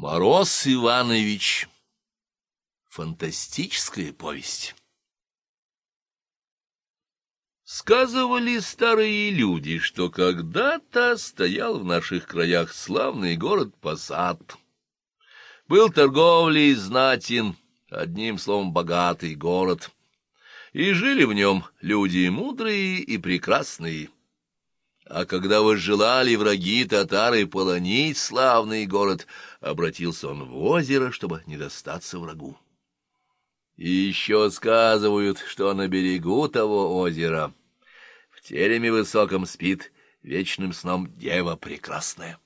Мороз Иванович. Фантастическая повесть. Сказывали старые люди, что когда-то стоял в наших краях славный город Посад. Был торговлей знатен, одним словом, богатый город. И жили в нем люди мудрые и прекрасные. А когда возжелали враги татары полонить славный город, обратился он в озеро, чтобы не достаться врагу. И еще сказывают, что на берегу того озера в тереме высоком спит вечным сном дева прекрасная.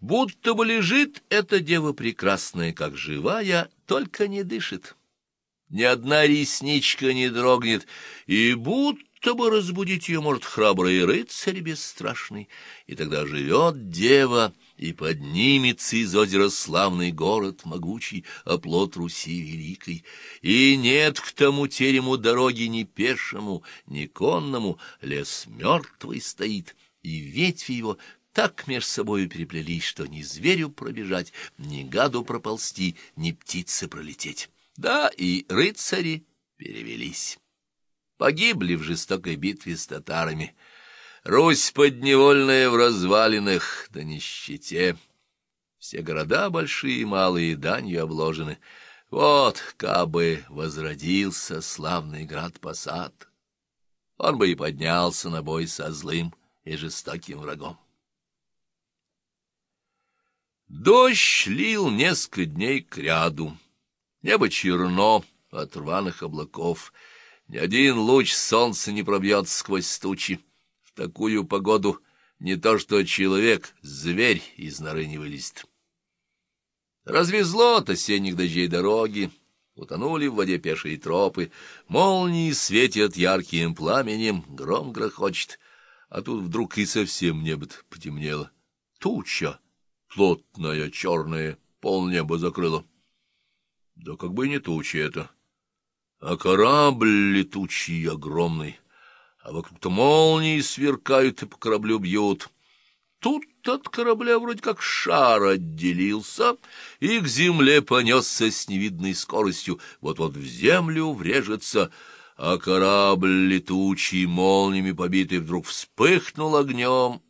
Будто бы лежит эта дева прекрасная, как живая, только не дышит. Ни одна ресничка не дрогнет, и будто чтобы разбудить ее может храбрый рыцарь бесстрашный, и тогда живет дева, и поднимется из озера славный город могучий, оплот Руси великой. И нет к тому терему дороги ни пешему, ни конному, лес мертвый стоит, и ветви его так меж собою переплелись, что ни зверю пробежать, ни гаду проползти, ни птице пролететь. Да, и рыцари перевелись погибли в жестокой битве с татарами. Русь подневольная в развалинах, да нищете. Все города большие и малые данью обложены. Вот, кабы возродился славный град Посад, он бы и поднялся на бой со злым и жестоким врагом. Дождь лил несколько дней к ряду. Небо черно от рваных облаков — ни один луч солнца не пробьется сквозь тучи. Такую погоду не то что человек, зверь из норы не вылезет. Развезло от осенних дождей дороги, утонули в воде пешие тропы, молнии светят ярким пламенем, гром грохочет, а тут вдруг и совсем небо потемнело. Туча, плотная, черная, полнеба закрыла. Да как бы не туча это а корабль летучий огромный, а вокруг-то молнии сверкают и по кораблю бьют. Тут от корабля вроде как шар отделился и к земле понесся с невидной скоростью, вот-вот в землю врежется, а корабль летучий, молниями побитый, вдруг вспыхнул огнем,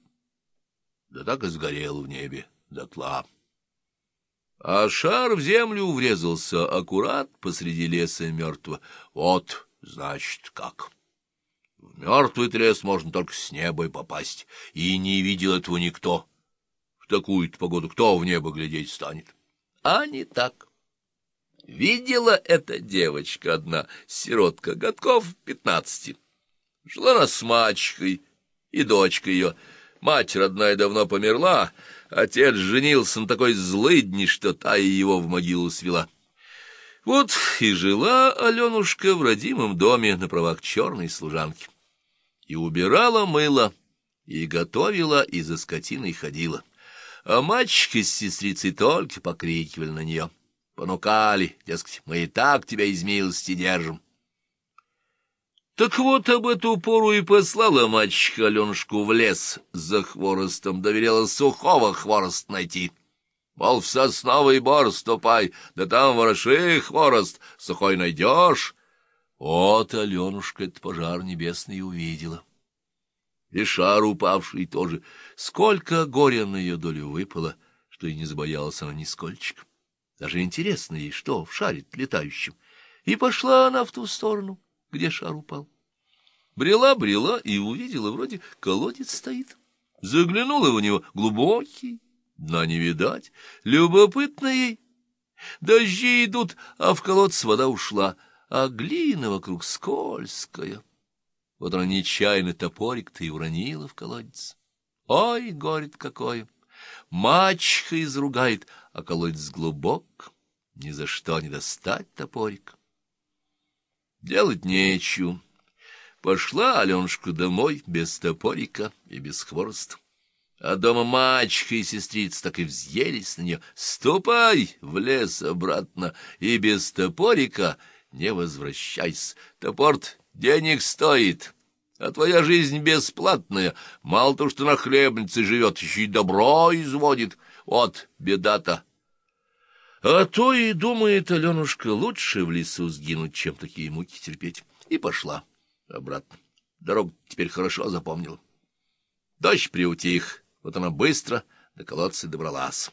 да так и сгорел в небе дотла. А шар в землю врезался аккурат посреди леса мертвого. Вот, значит, как. В мертвый лес можно только с неба и попасть, и не видел этого никто. В такую-то погоду кто в небо глядеть станет? А не так. Видела эта девочка одна, сиротка, годков пятнадцати. Жила она с мачехой и дочкой ее. Мать родная давно померла, Отец женился на такой злыдни, что та и его в могилу свела. Вот и жила Аленушка в родимом доме на правах черной служанки. И убирала мыло, и готовила, и за скотиной ходила. А мальчики с сестрицей только покрикивали на нее. Понукали, дескать, мы и так тебя из милости держим. Так вот об эту пору и послала мачеха Аленушку в лес за хворостом, доверяла сухого хворост найти. Мол, в сосновый бор ступай, да там вороши хворост, сухой найдешь. Вот Аленушка этот пожар небесный увидела. И шар упавший тоже. Сколько горя на ее долю выпало, что и не забоялась она нисколько. Даже интересно ей, что в шаре летающем. И пошла она в ту сторону где шар упал. Брела-брела и увидела, вроде колодец стоит. Заглянула в него глубокий, дна не видать. Любопытно. Дожди идут, а в колодец вода ушла, а глина вокруг скользкая. Вот она нечаянно топорик-то и уронила в колодец. Ой, горит какое! Мачеха изругает, а колодец глубок, ни за что не достать топорик. Делать нечего. Пошла Аленушка домой без топорика и без хвороста. А дома мачеха и сестрица так и взъелись на нее. Ступай в лес обратно и без топорика не возвращайся. Топор денег стоит, а твоя жизнь бесплатная. Мало то, что на хлебнице живет, еще и добро изводит. Вот беда-то. А то и думает Аленушка, лучше в лесу сгинуть, чем такие муки терпеть. И пошла обратно. Дорогу теперь хорошо запомнила. Дождь приутих, вот она быстро до колодца добралась.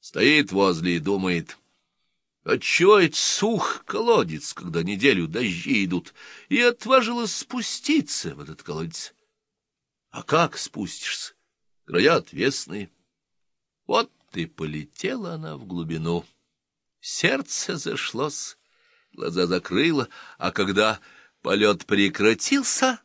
Стоит возле и думает, отчего это сух колодец, когда неделю дожди идут, и отважилась спуститься в этот колодец. А как спустишься? Края отвесные. Вот и полетела она в глубину. Сердце зашлось, глаза закрыла, а когда полет прекратился,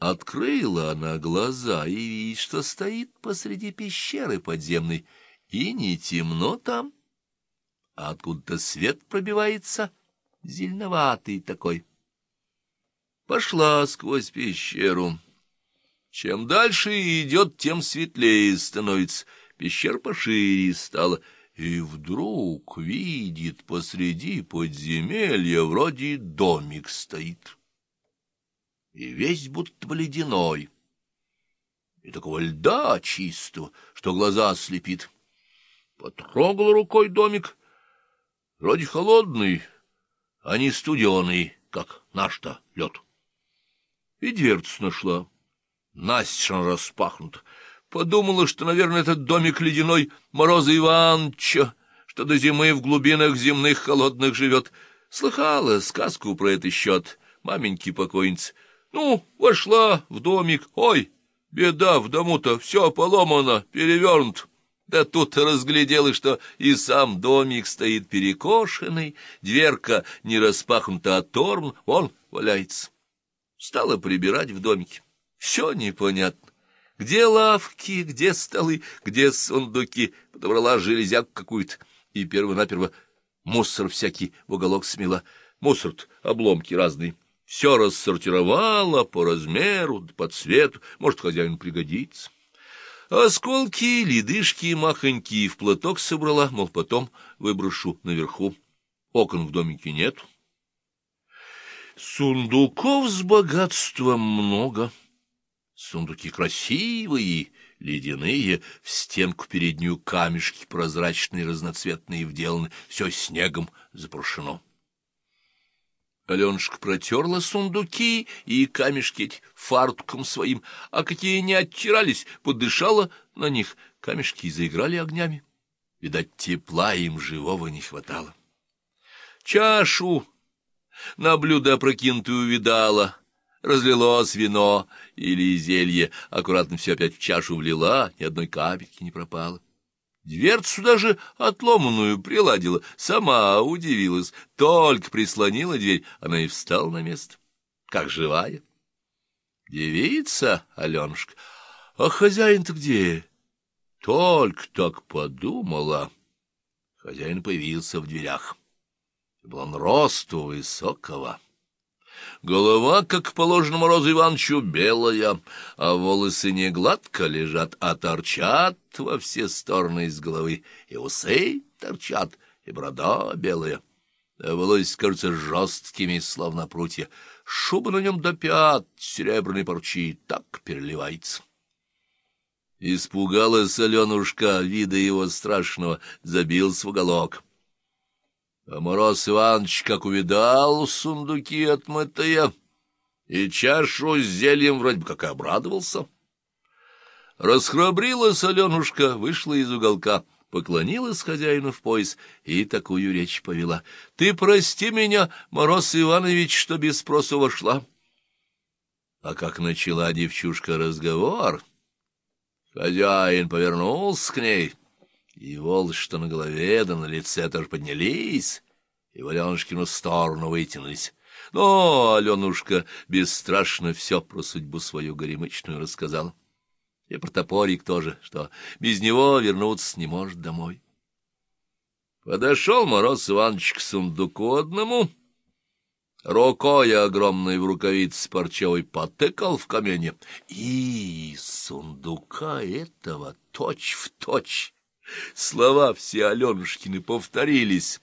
открыла она глаза и видит, что стоит посреди пещеры подземной, и не темно там, а откуда-то свет пробивается, зеленоватый такой. Пошла сквозь пещеру. Чем дальше идет, тем светлее становится — Пещера пошире стала, и вдруг видит посреди подземелья вроде домик стоит. И весь будто бы ледяной, и такого льда чистого, что глаза слепит. Потрогал рукой домик, вроде холодный, а не студеный, как наш-то лед. И дверцу нашла, настежь распахнута, Подумала, что, наверное, этот домик ледяной Мороза Ивановича, что до зимы в глубинах земных холодных живет. Слыхала сказку про этот счет, маменьки покойницы. Ну, вошла в домик, ой, беда в дому-то, все поломано, перевернут. Да тут разглядела, что и сам домик стоит перекошенный, дверка не распахнута, а торм, он валяется. Стала прибирать в домике. Все непонятно. Где лавки, где столы, где сундуки? Подобрала железяку какую-то и перво-наперво мусор всякий в уголок смела. мусор обломки разные. Все рассортировала по размеру, по цвету, может, хозяин пригодится. Осколки, ледышки махонькие в платок собрала, мол, потом выброшу наверху. Окон в домике нет. Сундуков с богатством много. Сундуки красивые, ледяные, в стенку переднюю камешки прозрачные, разноцветные вделаны, все снегом запрошено. Аленушка протерла сундуки и камешки фартуком своим, а какие не оттирались, подышала на них, камешки заиграли огнями. Видать, тепла им живого не хватало. Чашу на блюдо опрокинутую видала, Разлилось вино или зелье, аккуратно все опять в чашу влила, ни одной капельки не пропало. Дверцу даже отломанную приладила, сама удивилась, только прислонила дверь, она и встала на место, как живая. Девица, Аленушка, а хозяин-то где? Только так подумала. Хозяин появился в дверях. Был он росту высокого. Голова, как положено Морозу Ивановичу, белая, а волосы не гладко лежат, а торчат во все стороны из головы, и усы торчат, и борода белая. А волосы кажутся жесткими, словно прутья. Шуба на нем до пят, серебряной парчи, так переливается. Испугалась Аленушка вида его страшного, забился в уголок. А Мороз Иванович, как увидал сундуки отмытые, и чашу с зельем вроде бы как и обрадовался. Расхрабрилась Аленушка, вышла из уголка, поклонилась хозяину в пояс и такую речь повела. — Ты прости меня, Мороз Иванович, что без спросу вошла. А как начала девчушка разговор, хозяин повернулся к ней — и волосы, что на голове, да на лице тоже поднялись, и в Аленушкину сторону вытянулись. Но Аленушка бесстрашно все про судьбу свою горемычную рассказала. И про топорик тоже, что без него вернуться не может домой. Подошел Мороз Иванович к сундуку одному, рукой огромной в рукавице парчевой потыкал в камень, и сундука этого точь-в-точь точь Слова все Аленушкины повторились.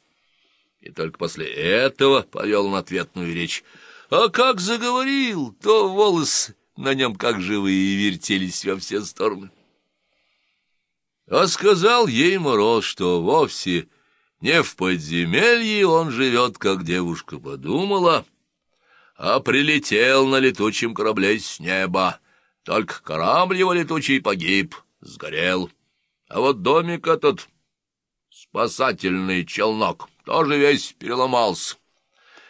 И только после этого повел он ответную речь. А как заговорил, то волосы на нем как живые вертелись во все стороны. А сказал ей Мороз, что вовсе не в подземелье он живет, как девушка подумала, а прилетел на летучем корабле с неба. Только корабль его летучий погиб, сгорел. А вот домик этот, спасательный челнок, тоже весь переломался.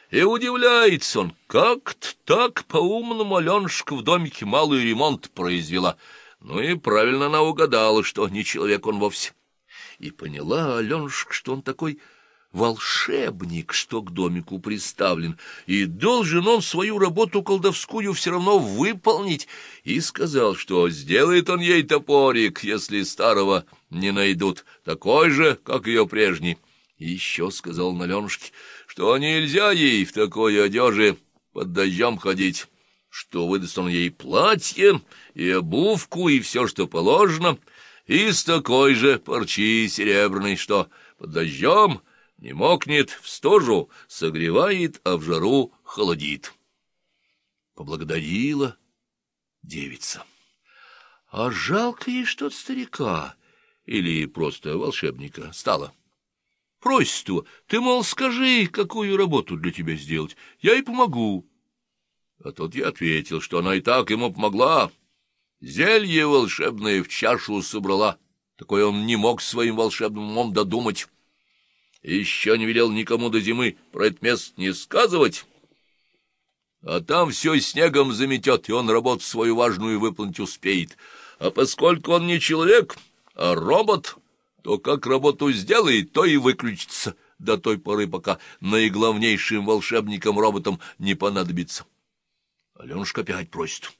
И удивляется он, как-то так по-умному Аленушка в домике малый ремонт произвела — ну и правильно она угадала, что не человек он вовсе. И поняла Аленушка, что он такой волшебник, что к домику приставлен, и должен он свою работу колдовскую все равно выполнить, и сказал, что сделает он ей топорик, если старого не найдут, такой же, как ее прежний. И еще сказал на Аленушке, что нельзя ей в такой одежде под дождем ходить что выдаст он ей платье и обувку, и все, что положено, и с такой же парчи серебряной, что под дождем не мокнет, в стожу согревает, а в жару холодит. Поблагодарила девица. А жалко ей что-то старика или просто волшебника стало. Просит его, ты, мол, скажи, какую работу для тебя сделать, я и помогу. А тот я ответил, что она и так ему помогла. Зелье волшебное в чашу собрала. Такое он не мог своим волшебным умом додумать. Еще не велел никому до зимы про это место не сказывать. А там все снегом заметет, и он работу свою важную выполнить успеет. А поскольку он не человек, а робот, то как работу сделает, то и выключится до той поры, пока наиглавнейшим волшебником-роботом не понадобится. Аленушка опять просит.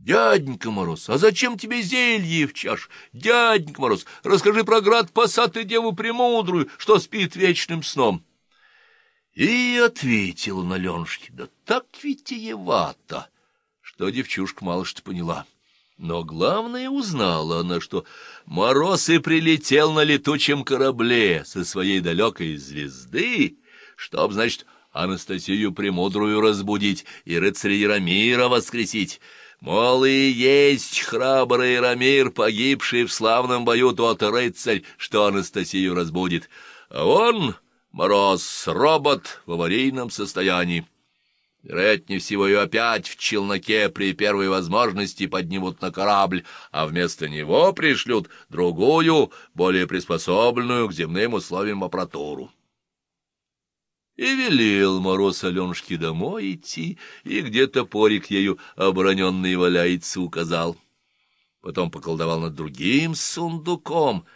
«Дяденька Мороз, а зачем тебе зелье в чаш? Дяденька Мороз, расскажи про град посад и деву премудрую, что спит вечным сном». И ответил он Аленушке, да так витиевато, что девчушка мало что поняла. Но главное узнала она, что Мороз и прилетел на летучем корабле со своей далекой звезды, чтоб, значит, Анастасию Премудрую разбудить и рыцаря Яромира воскресить. Мол, и есть храбрый Рамир, погибший в славном бою тот рыцарь, что Анастасию разбудит. А он, Мороз, робот в аварийном состоянии. Вероятнее всего, ее опять в челноке при первой возможности поднимут на корабль, а вместо него пришлют другую, более приспособленную к земным условиям аппаратуру. И велел Мороз Аленушке домой идти, и где топорик ею обороненный валяется указал. Потом поколдовал над другим сундуком,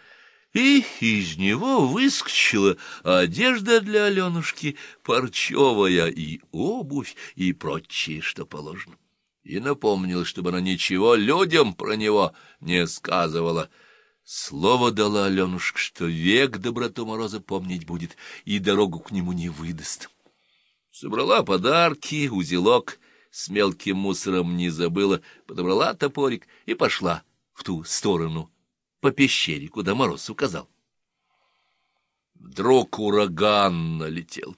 и из него выскочила одежда для Аленушки, парчевая и обувь, и прочее, что положено. И напомнил, чтобы она ничего людям про него не сказывала — Слово дала Аленушка, что век доброту Мороза помнить будет и дорогу к нему не выдаст. Собрала подарки, узелок с мелким мусором не забыла, подобрала топорик и пошла в ту сторону, по пещере, куда Мороз указал. Вдруг ураган налетел.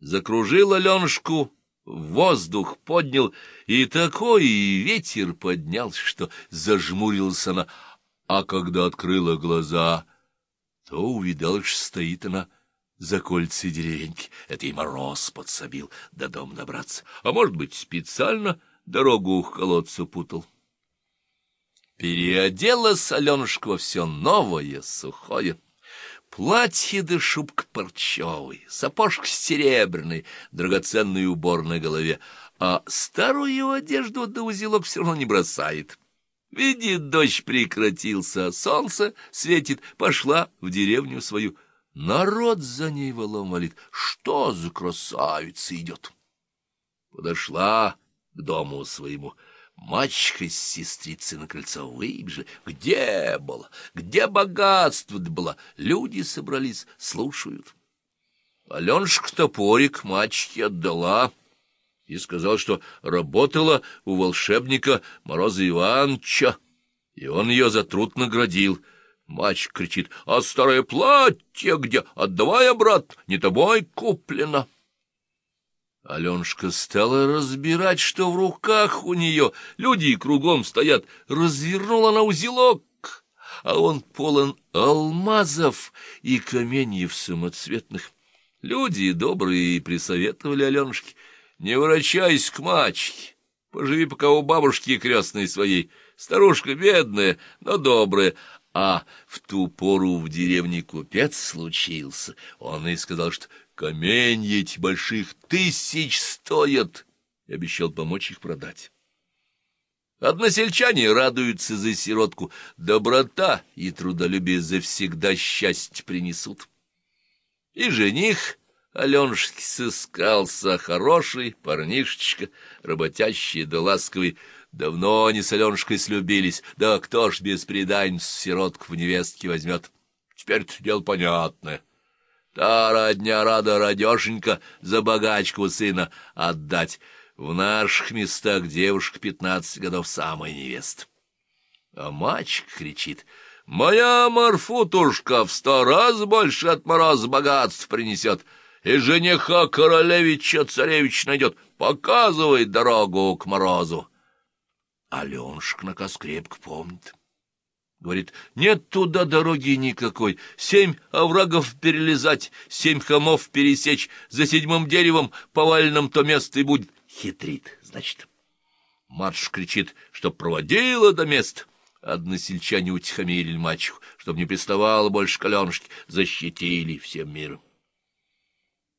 Закружил Аленушку, воздух поднял, и такой ветер поднялся, что зажмурился она, а когда открыла глаза, то увидала, что стоит она за кольцей деревеньки. Это и мороз подсобил до дома добраться. А может быть, специально дорогу к колодцу путал. Переодела Аленушка во все новое, сухое. Платье да шубка парчевый, сапожка серебряный, драгоценный убор на голове, а старую одежду да узелок все равно не бросает. Видит, дождь прекратился, солнце светит, пошла в деревню свою. Народ за ней валом валит. Что за красавица идет? Подошла к дому своему. Мачка с сестрицей на крыльцо выбежали. Где было? Где богатство было? Люди собрались, слушают. Аленушка топорик мачке отдала и сказал, что работала у волшебника Мороза Ивановича, и он ее за труд наградил. Мальчик кричит, а старое платье где? Отдавай обратно, не тобой куплено. Аленушка стала разбирать, что в руках у нее. Люди кругом стоят. Развернула на узелок, а он полон алмазов и каменьев самоцветных. Люди добрые присоветовали Аленушке, не ворочайся к мачехе, поживи пока у бабушки крестной своей, старушка бедная, но добрая, а в ту пору в деревне купец случился. Он и сказал, что каменья эти больших тысяч стоят, и обещал помочь их продать. Односельчане радуются за сиротку, доброта и трудолюбие завсегда счастье принесут. И жених Аленушки сыскался хороший парнишечка, работящий да ласковый, Давно они с Аленушкой слюбились, да кто ж без преданьц сиротку в невестке возьмет? Теперь-то дело понятное. Та родня рада радешенька за богачку сына отдать. В наших местах девушка пятнадцать годов самая невеста. А мальчик кричит, «Моя Марфутушка в сто раз больше от мороза богатств принесет, и жениха королевича царевич найдет, показывает дорогу к морозу». Аленушка наказ крепко помнит. Говорит, нет туда дороги никакой, семь оврагов перелезать, семь холмов пересечь, за седьмым деревом поваленным то место и будет. Хитрит, значит. Марш кричит, чтоб проводила до места. Односельчане утихомирили мачеху, чтоб не приставала больше к Аленушке, защитили всем миром.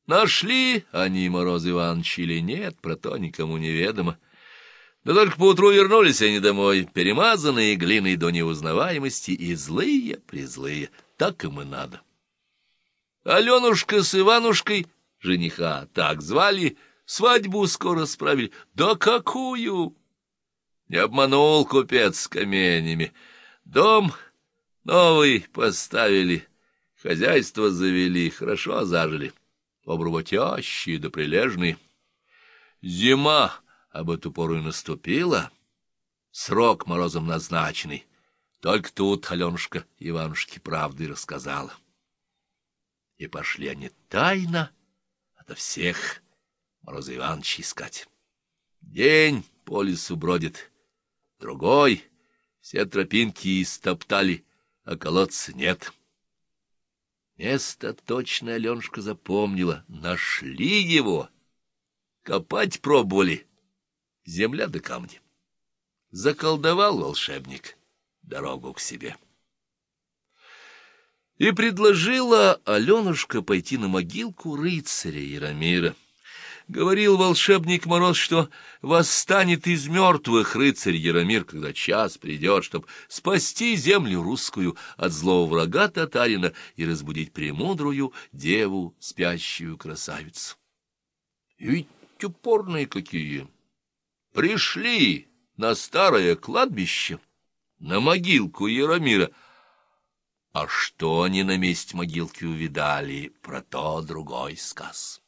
Нашли они Мороз Иванович или нет, про то никому не ведомо. Да только поутру вернулись они домой, перемазанные глиной до неузнаваемости и злые-призлые. Так им и надо. Аленушка с Иванушкой, жениха, так звали, свадьбу скоро справили. Да какую! Не обманул купец с каменями. Дом новый поставили, хозяйство завели, хорошо зажили. Обработящие да прилежные. Зима об эту пору и наступила. Срок морозом назначенный. Только тут Аленушка Иванушке правды рассказала. И пошли они тайно ото всех Мороза Ивановича искать. День по лесу бродит, другой все тропинки истоптали, а колодца нет. Место точно Аленушка запомнила. Нашли его. Копать пробовали — земля да камни. Заколдовал волшебник дорогу к себе. И предложила Аленушка пойти на могилку рыцаря Яромира. Говорил волшебник Мороз, что восстанет из мертвых рыцарь Яромир, когда час придет, чтобы спасти землю русскую от злого врага татарина и разбудить премудрую деву, спящую красавицу. И ведь упорные какие! пришли на старое кладбище, на могилку Яромира. А что они на месте могилки увидали, про то другой сказ.